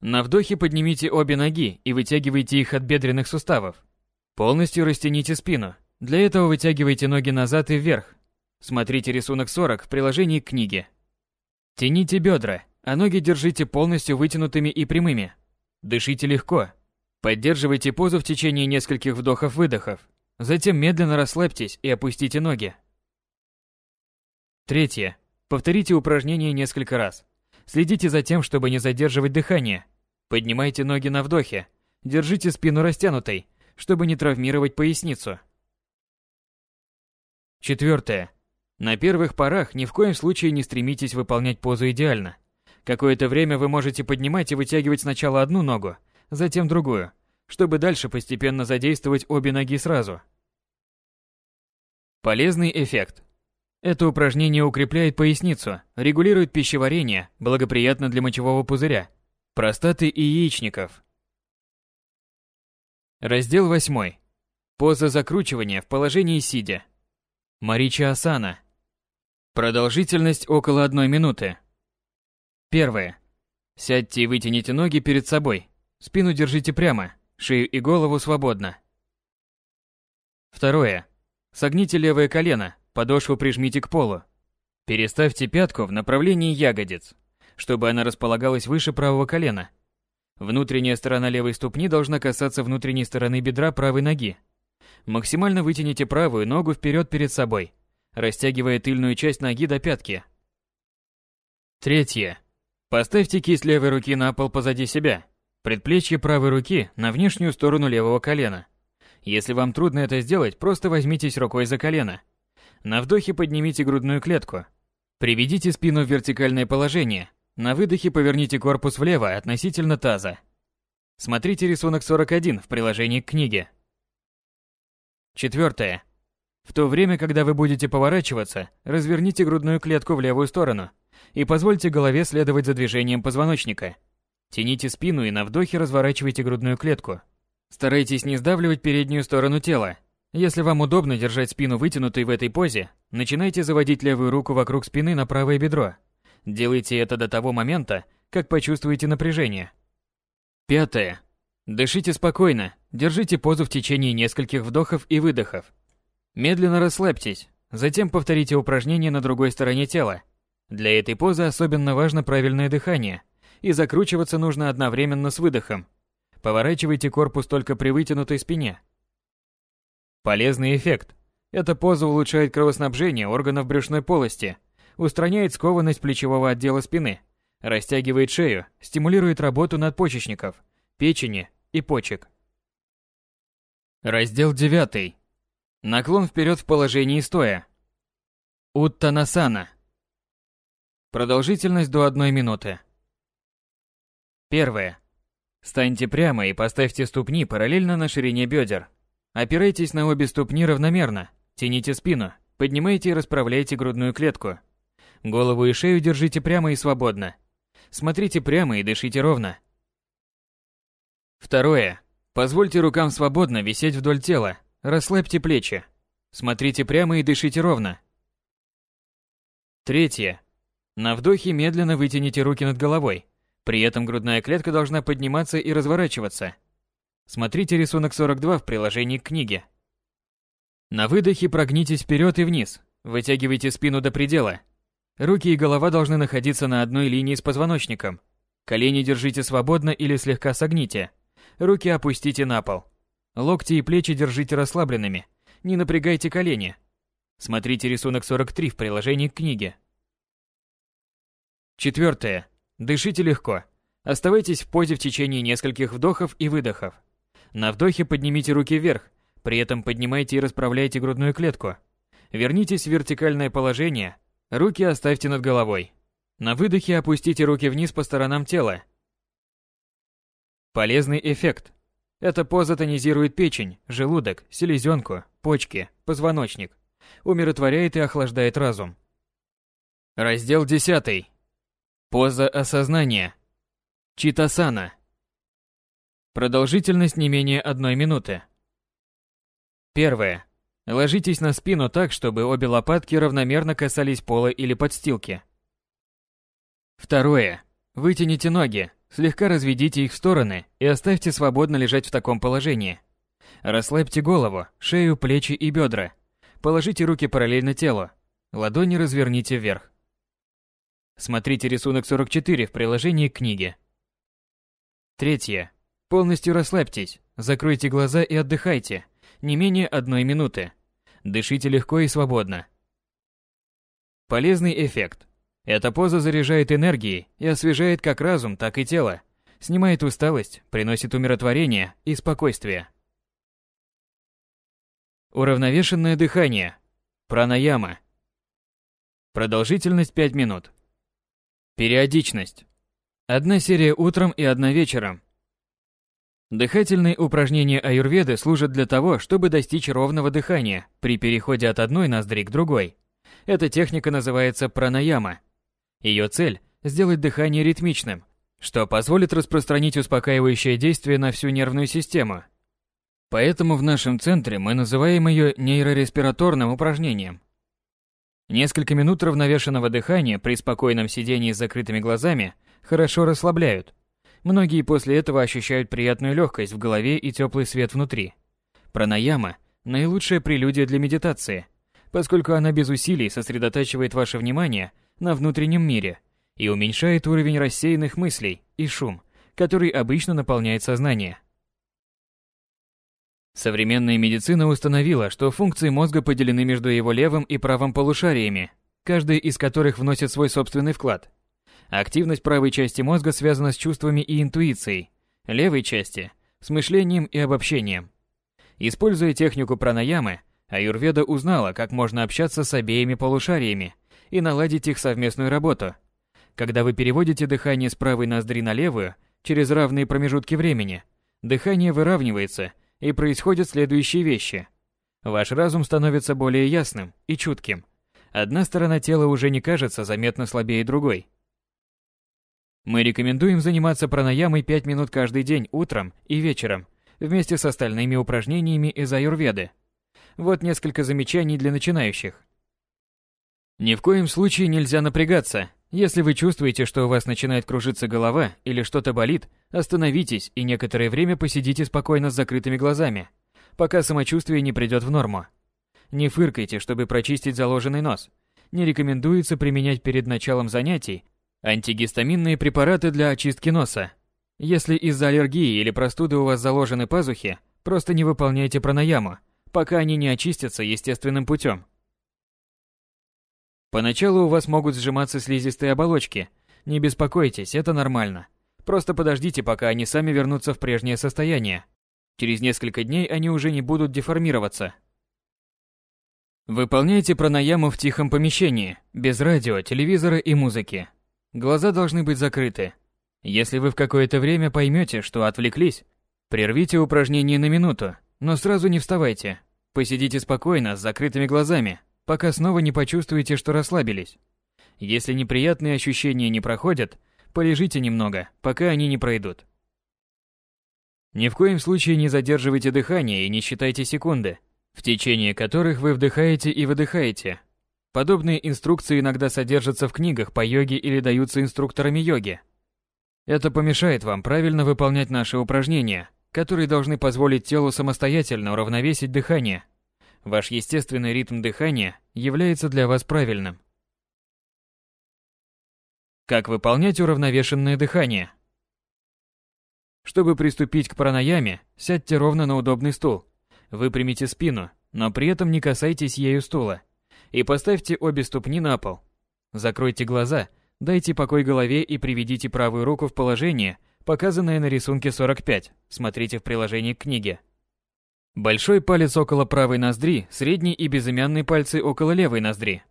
На вдохе поднимите обе ноги и вытягивайте их от бедренных суставов. Полностью растяните спину. Для этого вытягивайте ноги назад и вверх. Смотрите рисунок 40 в приложении к книге. Тяните бедра, а ноги держите полностью вытянутыми и прямыми. Дышите легко. Поддерживайте позу в течение нескольких вдохов-выдохов. Затем медленно расслабьтесь и опустите ноги. Третье. Повторите упражнение несколько раз. Следите за тем, чтобы не задерживать дыхание. Поднимайте ноги на вдохе. Держите спину растянутой, чтобы не травмировать поясницу. Четвертое. На первых порах ни в коем случае не стремитесь выполнять позу идеально. Какое-то время вы можете поднимать и вытягивать сначала одну ногу, затем другую, чтобы дальше постепенно задействовать обе ноги сразу. Полезный эффект. Это упражнение укрепляет поясницу, регулирует пищеварение, благоприятно для мочевого пузыря, простаты и яичников. Раздел 8. Поза закручивания в положении сидя. Марича Асана. Продолжительность около одной минуты. Первое. Сядьте и вытяните ноги перед собой. Спину держите прямо, шею и голову свободно. Второе. Согните левое колено, подошву прижмите к полу. Переставьте пятку в направлении ягодиц, чтобы она располагалась выше правого колена. Внутренняя сторона левой ступни должна касаться внутренней стороны бедра правой ноги. Максимально вытяните правую ногу вперед перед собой, растягивая тыльную часть ноги до пятки. Третье. Поставьте кисть левой руки на пол позади себя, предплечье правой руки на внешнюю сторону левого колена. Если вам трудно это сделать, просто возьмитесь рукой за колено. На вдохе поднимите грудную клетку. Приведите спину в вертикальное положение. На выдохе поверните корпус влево относительно таза. Смотрите рисунок 41 в приложении к книге. Четвертое. В то время, когда вы будете поворачиваться, разверните грудную клетку в левую сторону и позвольте голове следовать за движением позвоночника. Тяните спину и на вдохе разворачивайте грудную клетку. Старайтесь не сдавливать переднюю сторону тела. Если вам удобно держать спину вытянутой в этой позе, начинайте заводить левую руку вокруг спины на правое бедро. Делайте это до того момента, как почувствуете напряжение. Пятое. Дышите спокойно, держите позу в течение нескольких вдохов и выдохов. Медленно расслабьтесь, затем повторите упражнение на другой стороне тела. Для этой позы особенно важно правильное дыхание, и закручиваться нужно одновременно с выдохом. Поворачивайте корпус только при вытянутой спине. Полезный эффект. Эта поза улучшает кровоснабжение органов брюшной полости, устраняет скованность плечевого отдела спины, растягивает шею, стимулирует работу надпочечников, печени и почек. Раздел 9. Наклон вперед в положении стоя. Уттанасана. Продолжительность до 1 минуты. Первое. Станьте прямо и поставьте ступни параллельно на ширине бедер. Опирайтесь на обе ступни равномерно. Тяните спину. Поднимайте и расправляйте грудную клетку. Голову и шею держите прямо и свободно. Смотрите прямо и дышите ровно. Второе. Позвольте рукам свободно висеть вдоль тела. Расслабьте плечи. Смотрите прямо и дышите ровно. Третье. На вдохе медленно вытяните руки над головой. При этом грудная клетка должна подниматься и разворачиваться. Смотрите рисунок 42 в приложении к книге. На выдохе прогнитесь вперед и вниз. Вытягивайте спину до предела. Руки и голова должны находиться на одной линии с позвоночником. Колени держите свободно или слегка согните. Руки опустите на пол. Локти и плечи держите расслабленными. Не напрягайте колени. Смотрите рисунок 43 в приложении к книге. Четвертое. Дышите легко. Оставайтесь в позе в течение нескольких вдохов и выдохов. На вдохе поднимите руки вверх, при этом поднимайте и расправляйте грудную клетку. Вернитесь в вертикальное положение, руки оставьте над головой. На выдохе опустите руки вниз по сторонам тела. Полезный эффект. Эта поза тонизирует печень, желудок, селезенку, почки, позвоночник. умиротворяет и охлаждает разум. Раздел 10. Поза осознания. Читасана. Продолжительность не менее одной минуты. Первое. Ложитесь на спину так, чтобы обе лопатки равномерно касались пола или подстилки. Второе. Вытяните ноги, слегка разведите их в стороны и оставьте свободно лежать в таком положении. Расслабьте голову, шею, плечи и бедра. Положите руки параллельно телу. Ладони разверните вверх. Смотрите рисунок 44 в приложении к книге. Третье. Полностью расслабьтесь, закройте глаза и отдыхайте, не менее одной минуты. Дышите легко и свободно. Полезный эффект. Эта поза заряжает энергией и освежает как разум, так и тело, снимает усталость, приносит умиротворение и спокойствие. Уравновешенное дыхание. Пранаяма. Продолжительность 5 минут. Периодичность. Одна серия утром и одна вечером. Дыхательные упражнения аюрведы служат для того, чтобы достичь ровного дыхания при переходе от одной ноздри к другой. Эта техника называется пранаяма. Ее цель – сделать дыхание ритмичным, что позволит распространить успокаивающее действие на всю нервную систему. Поэтому в нашем центре мы называем ее нейрореспираторным упражнением. Несколько минут равновешенного дыхания при спокойном сидении с закрытыми глазами хорошо расслабляют, Многие после этого ощущают приятную легкость в голове и теплый свет внутри. Пранаяма – наилучшая прелюдия для медитации, поскольку она без усилий сосредотачивает ваше внимание на внутреннем мире и уменьшает уровень рассеянных мыслей и шум, который обычно наполняет сознание. Современная медицина установила, что функции мозга поделены между его левым и правым полушариями, каждый из которых вносит свой собственный вклад – Активность правой части мозга связана с чувствами и интуицией, левой части – с мышлением и обобщением. Используя технику пранаямы, Аюрведа узнала, как можно общаться с обеими полушариями и наладить их совместную работу. Когда вы переводите дыхание с правой ноздри на левую через равные промежутки времени, дыхание выравнивается и происходят следующие вещи. Ваш разум становится более ясным и чутким. Одна сторона тела уже не кажется заметно слабее другой – мы рекомендуем заниматься пранаямой 5 минут каждый день утром и вечером, вместе с остальными упражнениями из аюрведы. Вот несколько замечаний для начинающих. Ни в коем случае нельзя напрягаться. Если вы чувствуете, что у вас начинает кружиться голова или что-то болит, остановитесь и некоторое время посидите спокойно с закрытыми глазами, пока самочувствие не придет в норму. Не фыркайте, чтобы прочистить заложенный нос. Не рекомендуется применять перед началом занятий Антигистаминные препараты для очистки носа. Если из-за аллергии или простуды у вас заложены пазухи, просто не выполняйте пранаяму, пока они не очистятся естественным путем. Поначалу у вас могут сжиматься слизистые оболочки. Не беспокойтесь, это нормально. Просто подождите, пока они сами вернутся в прежнее состояние. Через несколько дней они уже не будут деформироваться. Выполняйте пранаяму в тихом помещении, без радио, телевизора и музыки. Глаза должны быть закрыты. Если вы в какое-то время поймете, что отвлеклись, прервите упражнение на минуту, но сразу не вставайте. Посидите спокойно с закрытыми глазами, пока снова не почувствуете, что расслабились. Если неприятные ощущения не проходят, полежите немного, пока они не пройдут. Ни в коем случае не задерживайте дыхание и не считайте секунды, в течение которых вы вдыхаете и выдыхаете, Подобные инструкции иногда содержатся в книгах по йоге или даются инструкторами йоги. Это помешает вам правильно выполнять наши упражнения, которые должны позволить телу самостоятельно уравновесить дыхание. Ваш естественный ритм дыхания является для вас правильным. Как выполнять уравновешенное дыхание? Чтобы приступить к пранаяме, сядьте ровно на удобный стул. Выпрямите спину, но при этом не касайтесь ею стула и поставьте обе ступни на пол. Закройте глаза, дайте покой голове и приведите правую руку в положение, показанное на рисунке 45. Смотрите в приложении к книге. Большой палец около правой ноздри, средний и безымянные пальцы около левой ноздри.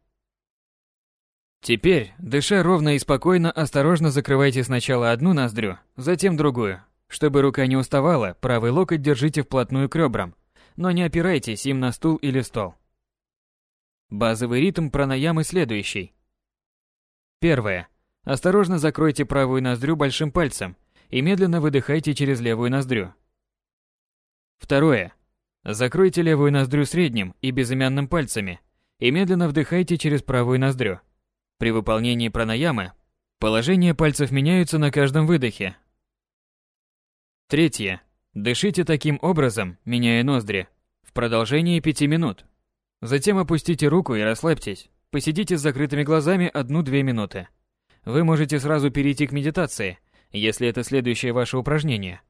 Теперь, дыша ровно и спокойно, осторожно закрывайте сначала одну ноздрю, затем другую. Чтобы рука не уставала, правый локоть держите вплотную к ребрам, но не опирайтесь им на стул или стол. Базовый ритм пранаямы следующий. Первое. Осторожно закройте правую ноздрю большим пальцем и медленно выдыхайте через левую ноздрю. Второе. Закройте левую ноздрю средним и безымянным пальцами и медленно вдыхайте через правую ноздрю. При выполнении пранаямы положение пальцев меняются на каждом выдохе. Третье. Дышите таким образом, меняя ноздри, в продолжении 5 минут. Затем опустите руку и расслабьтесь. Посидите с закрытыми глазами 1-2 минуты. Вы можете сразу перейти к медитации, если это следующее ваше упражнение.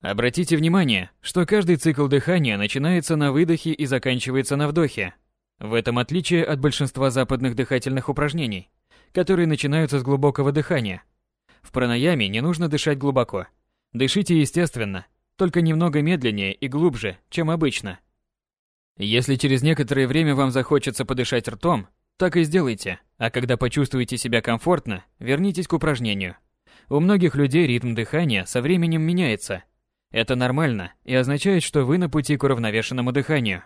Обратите внимание, что каждый цикл дыхания начинается на выдохе и заканчивается на вдохе. В этом отличие от большинства западных дыхательных упражнений, которые начинаются с глубокого дыхания. В пранаяме не нужно дышать глубоко. Дышите естественно, только немного медленнее и глубже, чем обычно. Если через некоторое время вам захочется подышать ртом, так и сделайте, а когда почувствуете себя комфортно, вернитесь к упражнению. У многих людей ритм дыхания со временем меняется. Это нормально и означает, что вы на пути к уравновешенному дыханию.